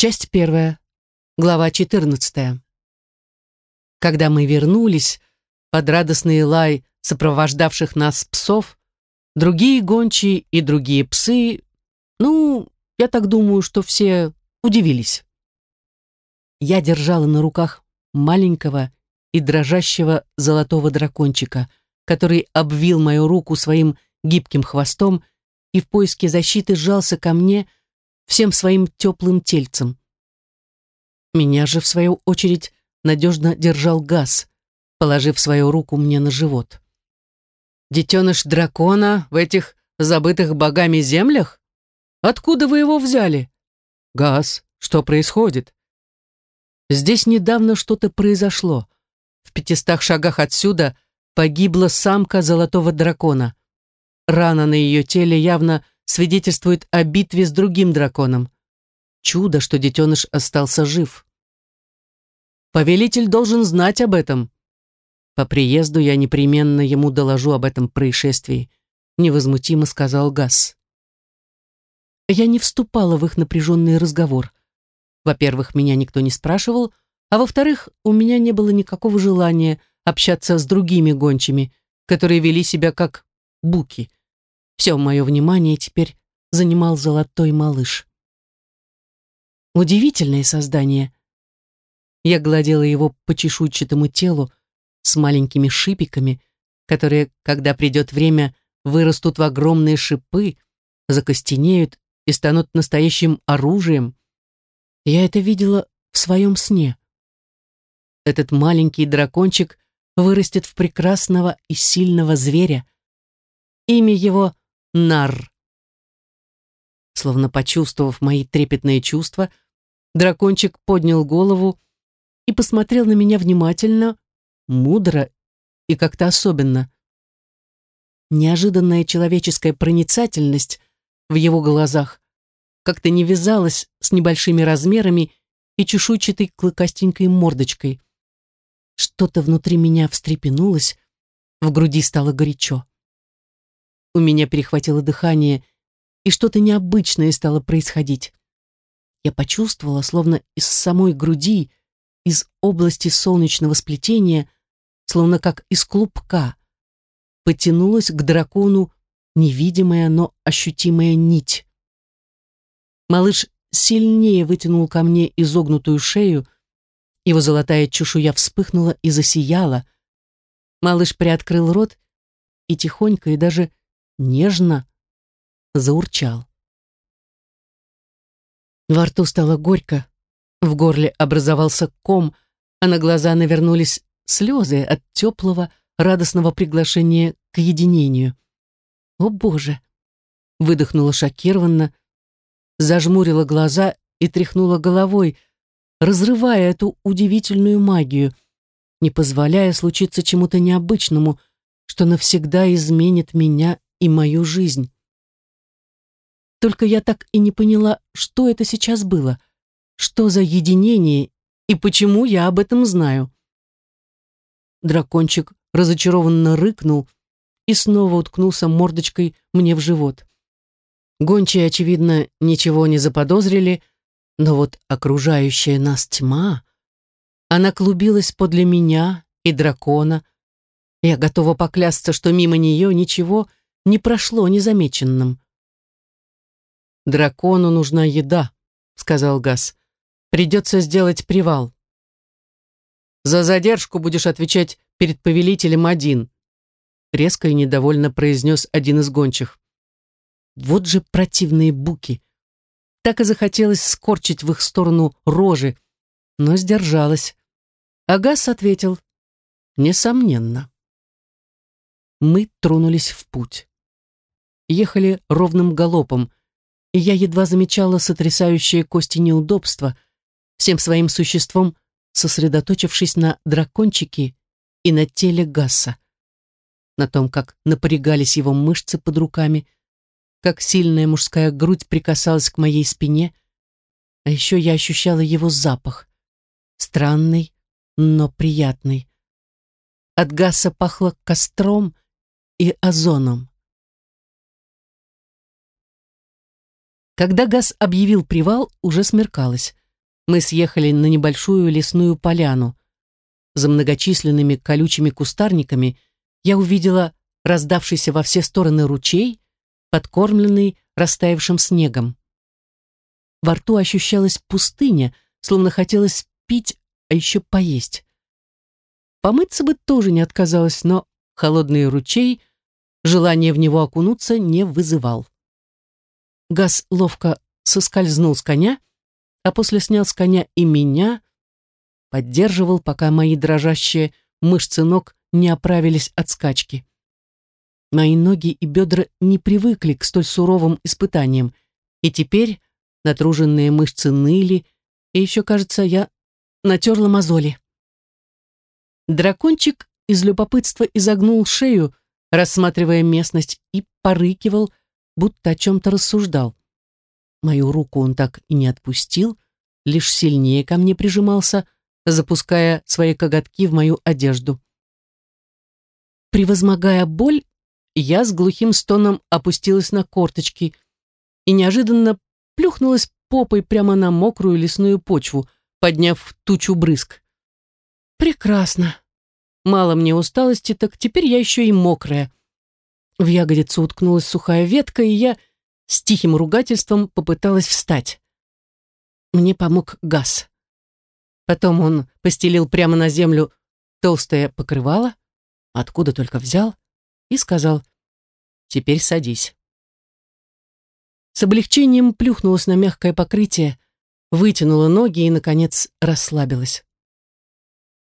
Часть первая. Глава 14. Когда мы вернулись, под радостный лай сопровождавших нас псов, другие гончие и другие псы, ну, я так думаю, что все удивились. Я держала на руках маленького и дрожащего золотого дракончика, который обвил мою руку своим гибким хвостом и в поиске защиты сжался ко мне всем своим теплым тельцем. Меня же, в свою очередь, надежно держал газ, положив свою руку мне на живот. «Детеныш дракона в этих забытых богами землях? Откуда вы его взяли?» «Газ, что происходит?» «Здесь недавно что-то произошло. В пятистах шагах отсюда погибла самка золотого дракона. Рана на ее теле явно свидетельствует о битве с другим драконом. Чудо, что детеныш остался жив. Повелитель должен знать об этом. По приезду я непременно ему доложу об этом происшествии, невозмутимо сказал Гас. Я не вступала в их напряженный разговор. Во-первых, меня никто не спрашивал, а во-вторых, у меня не было никакого желания общаться с другими гончими, которые вели себя как буки. Все мое внимание теперь занимал золотой малыш. Удивительное создание. Я гладила его по чешуйчатому телу с маленькими шипиками, которые, когда придет время, вырастут в огромные шипы, закостенеют и станут настоящим оружием. Я это видела в своем сне. Этот маленький дракончик вырастет в прекрасного и сильного зверя. Имя его — Нар. Словно почувствовав мои трепетные чувства, дракончик поднял голову и посмотрел на меня внимательно, мудро и как-то особенно. Неожиданная человеческая проницательность в его глазах как-то не вязалась с небольшими размерами и чешуйчатой клыкастенькой мордочкой. Что-то внутри меня встрепенулось, в груди стало горячо. У меня перехватило дыхание, и что-то необычное стало происходить. Я почувствовала, словно из самой груди, из области солнечного сплетения, словно как из клубка, потянулась к дракону невидимая, но ощутимая нить. Малыш сильнее вытянул ко мне изогнутую шею, его золотая чешуя вспыхнула и засияла. Малыш приоткрыл рот и тихонько и даже нежно заурчал. Во рту стало горько, в горле образовался ком, а на глаза навернулись слезы от теплого, радостного приглашения к единению. «О, Боже!» — выдохнула шокированно, зажмурила глаза и тряхнула головой, разрывая эту удивительную магию, не позволяя случиться чему-то необычному, что навсегда изменит меня и мою жизнь. Только я так и не поняла, что это сейчас было, что за единение и почему я об этом знаю. Дракончик разочарованно рыкнул и снова уткнулся мордочкой мне в живот. Гончие, очевидно, ничего не заподозрили, но вот окружающая нас тьма, она клубилась подле меня и дракона. Я готова поклясться, что мимо нее ничего не прошло незамеченным. «Дракону нужна еда», — сказал Газ. «Придется сделать привал». «За задержку будешь отвечать перед повелителем один», — резко и недовольно произнес один из гончих. «Вот же противные буки!» Так и захотелось скорчить в их сторону рожи, но сдержалась. Агас ответил, несомненно. Мы тронулись в путь. Ехали ровным галопом, и я едва замечала сотрясающие кости неудобства, всем своим существом сосредоточившись на дракончике и на теле Гасса, на том, как напрягались его мышцы под руками, как сильная мужская грудь прикасалась к моей спине, а еще я ощущала его запах. Странный, но приятный. От Гаса пахло костром и озоном. Когда Газ объявил привал, уже смеркалось. мы съехали на небольшую лесную поляну. За многочисленными колючими кустарниками я увидела раздавшийся во все стороны ручей, подкормленный растаявшим снегом. Во рту ощущалась пустыня, словно хотелось пить, а еще поесть. Помыться бы тоже не отказалась, но холодный ручей, желание в него окунуться не вызывал. Газ ловко соскользнул с коня, а после снял с коня и меня, поддерживал, пока мои дрожащие мышцы ног не оправились от скачки. Мои ноги и бедра не привыкли к столь суровым испытаниям, и теперь натруженные мышцы ныли, и еще, кажется, я натерла мозоли. Дракончик из любопытства изогнул шею, рассматривая местность, и порыкивал, будто о чем-то рассуждал. Мою руку он так и не отпустил, лишь сильнее ко мне прижимался, запуская свои коготки в мою одежду. Превозмогая боль, я с глухим стоном опустилась на корточки и неожиданно плюхнулась попой прямо на мокрую лесную почву, подняв тучу брызг. Прекрасно. Мало мне усталости, так теперь я еще и мокрая. В ягодицу уткнулась сухая ветка, и я с тихим ругательством попыталась встать. Мне помог газ. Потом он постелил прямо на землю толстое покрывало, откуда только взял, и сказал «Теперь садись». С облегчением плюхнулась на мягкое покрытие, вытянула ноги и, наконец, расслабилась.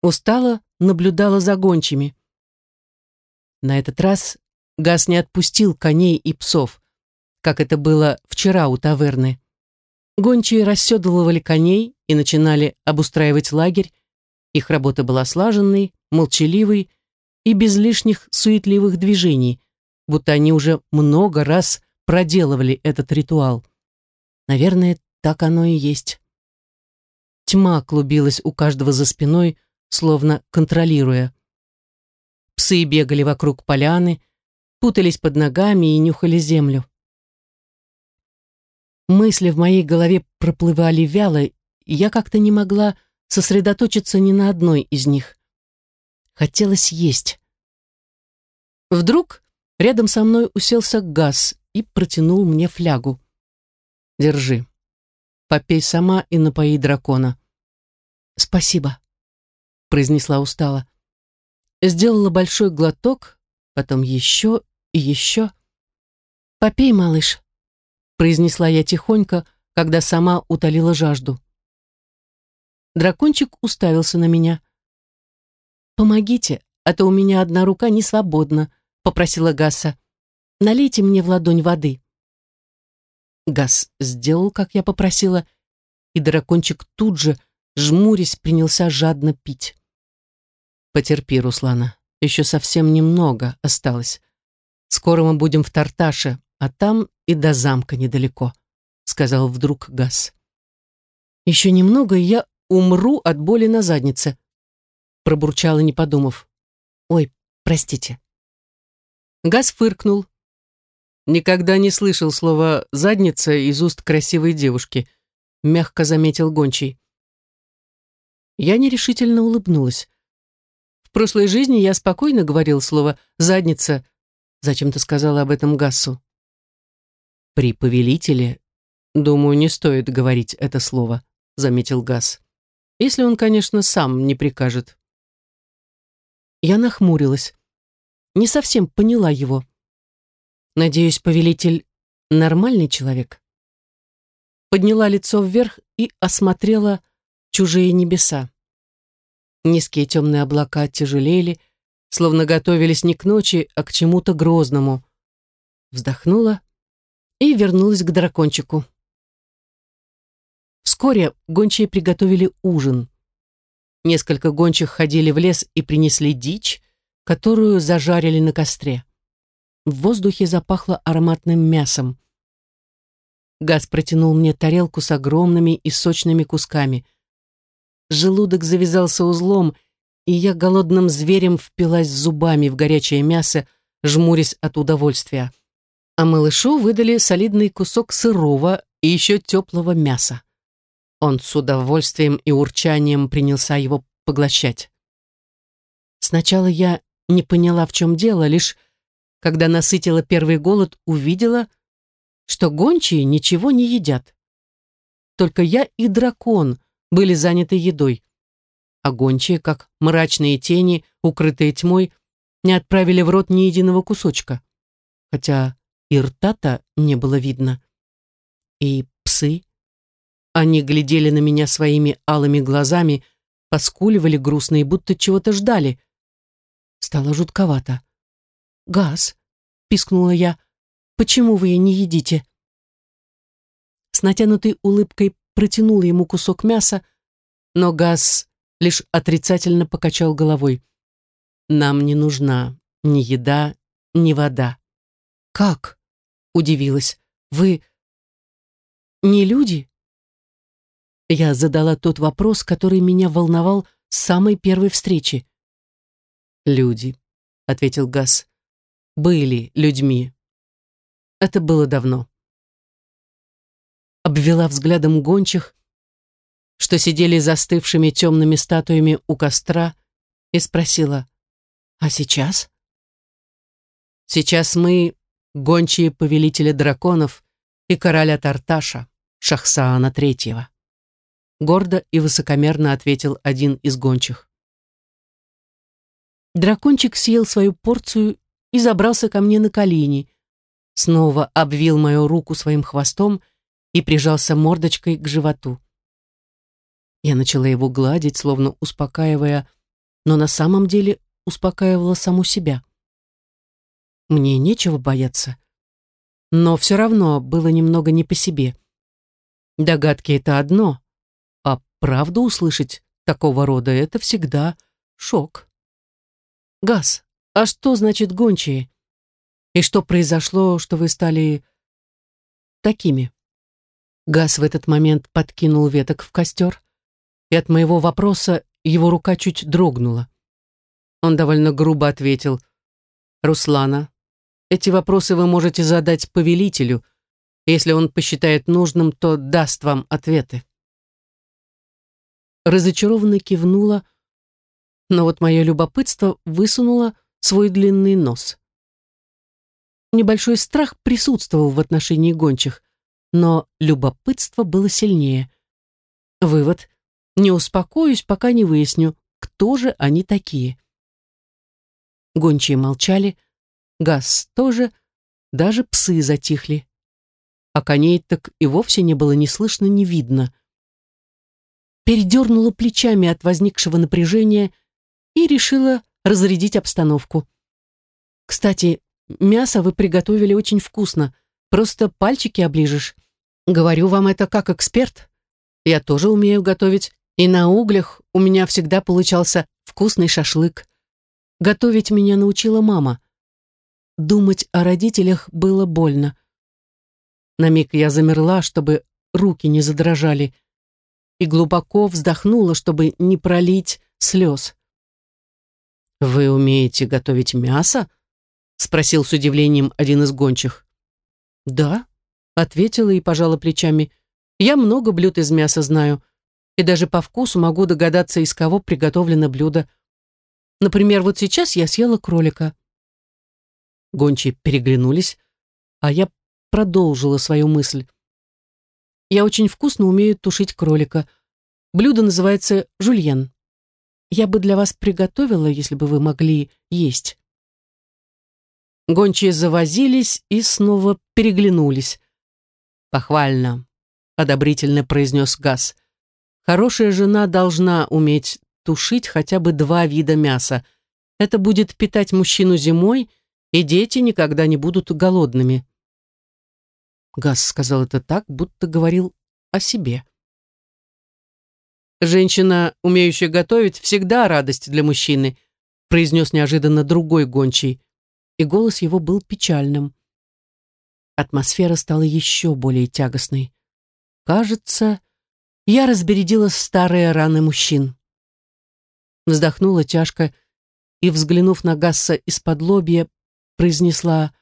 Устала, наблюдала за гончими. На этот раз Газ не отпустил коней и псов, как это было вчера у таверны. Гончие расседлывали коней и начинали обустраивать лагерь. Их работа была слаженной, молчаливой и без лишних суетливых движений, будто они уже много раз проделывали этот ритуал. Наверное, так оно и есть. Тьма клубилась у каждого за спиной, словно контролируя. Псы бегали вокруг поляны, путались под ногами и нюхали землю. Мысли в моей голове проплывали вяло, и я как-то не могла сосредоточиться ни на одной из них. Хотелось есть. Вдруг рядом со мной уселся газ и протянул мне флягу. «Держи. Попей сама и напои дракона». «Спасибо», — произнесла устало. Сделала большой глоток, потом еще и еще. «Попей, малыш», — произнесла я тихонько, когда сама утолила жажду. Дракончик уставился на меня. «Помогите, а то у меня одна рука не свободна», — попросила Гасса. «Налейте мне в ладонь воды». Гас сделал, как я попросила, и дракончик тут же, жмурясь, принялся жадно пить. «Потерпи, Руслана, еще совсем немного осталось. Скоро мы будем в Тарташе, а там и до замка недалеко», — сказал вдруг Гас. «Еще немного, и я умру от боли на заднице», — пробурчала, не подумав. «Ой, простите». Газ фыркнул. «Никогда не слышал слова «задница» из уст красивой девушки», — мягко заметил Гончий. Я нерешительно улыбнулась. В прошлой жизни я спокойно говорил слово «задница», Зачем ты сказала об этом Гассу? При повелителе, думаю, не стоит говорить это слово, заметил Гасс. Если он, конечно, сам не прикажет. Я нахмурилась. Не совсем поняла его. Надеюсь, повелитель нормальный человек. Подняла лицо вверх и осмотрела чужие небеса. Низкие темные облака тяжелели, словно готовились не к ночи, а к чему-то грозному. Вздохнула и вернулась к дракончику. Вскоре гончие приготовили ужин. Несколько гончих ходили в лес и принесли дичь, которую зажарили на костре. В воздухе запахло ароматным мясом. Газ протянул мне тарелку с огромными и сочными кусками. Желудок завязался узлом, и я голодным зверем впилась зубами в горячее мясо, жмурясь от удовольствия. А малышу выдали солидный кусок сырого и еще теплого мяса. Он с удовольствием и урчанием принялся его поглощать. Сначала я не поняла, в чем дело, лишь когда насытила первый голод, увидела, что гончие ничего не едят. Только я и дракон были заняты едой, а гончие, как мрачные тени, укрытые тьмой, не отправили в рот ни единого кусочка. Хотя и рта-то не было видно. И псы. Они глядели на меня своими алыми глазами, поскуливали грустно и будто чего-то ждали. Стало жутковато. «Газ!» — пискнула я. «Почему вы не едите?» С натянутой улыбкой протянула ему кусок мяса, но Газ лишь отрицательно покачал головой. «Нам не нужна ни еда, ни вода». «Как?» — удивилась. «Вы не люди?» Я задала тот вопрос, который меня волновал с самой первой встречи. «Люди», — ответил Газ, — «были людьми. Это было давно». Обвела взглядом гончих, что сидели застывшими темными статуями у костра, и спросила, «А сейчас?» «Сейчас мы — гончие повелителя драконов и короля Тарташа, Шахсаана Третьего», гордо и высокомерно ответил один из гончих. Дракончик съел свою порцию и забрался ко мне на колени, снова обвил мою руку своим хвостом и прижался мордочкой к животу. Я начала его гладить, словно успокаивая, но на самом деле успокаивала саму себя. Мне нечего бояться. Но все равно было немного не по себе. Догадки — это одно, а правду услышать такого рода — это всегда шок. Газ, а что значит гончие? И что произошло, что вы стали такими? Газ в этот момент подкинул веток в костер, и от моего вопроса его рука чуть дрогнула. Он довольно грубо ответил, «Руслана, эти вопросы вы можете задать повелителю. Если он посчитает нужным, то даст вам ответы». Разочарованно кивнула, но вот мое любопытство высунуло свой длинный нос. Небольшой страх присутствовал в отношении гончих, но любопытство было сильнее. Вывод не успокоюсь, пока не выясню, кто же они такие. Гончие молчали, газ тоже, даже псы затихли. А коней так и вовсе не было ни слышно, ни видно. Передернула плечами от возникшего напряжения и решила разрядить обстановку. «Кстати, мясо вы приготовили очень вкусно, просто пальчики оближешь. Говорю вам это как эксперт. Я тоже умею готовить и на углях у меня всегда получался вкусный шашлык. Готовить меня научила мама. Думать о родителях было больно. На миг я замерла, чтобы руки не задрожали, и глубоко вздохнула, чтобы не пролить слез. «Вы умеете готовить мясо?» — спросил с удивлением один из гончих. «Да», — ответила и пожала плечами. «Я много блюд из мяса знаю и даже по вкусу могу догадаться, из кого приготовлено блюдо. Например, вот сейчас я съела кролика. Гончие переглянулись, а я продолжила свою мысль. Я очень вкусно умею тушить кролика. Блюдо называется жульен. Я бы для вас приготовила, если бы вы могли есть. Гончие завозились и снова переглянулись. «Похвально», — одобрительно произнес Газ. Хорошая жена должна уметь тушить хотя бы два вида мяса. Это будет питать мужчину зимой, и дети никогда не будут голодными. Газ сказал это так, будто говорил о себе. «Женщина, умеющая готовить, всегда радость для мужчины», произнес неожиданно другой гончий, и голос его был печальным. Атмосфера стала еще более тягостной. Кажется, я разбередила старые раны мужчин. Вздохнула тяжко и, взглянув на Гасса из-под лобья, произнесла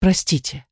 «Простите».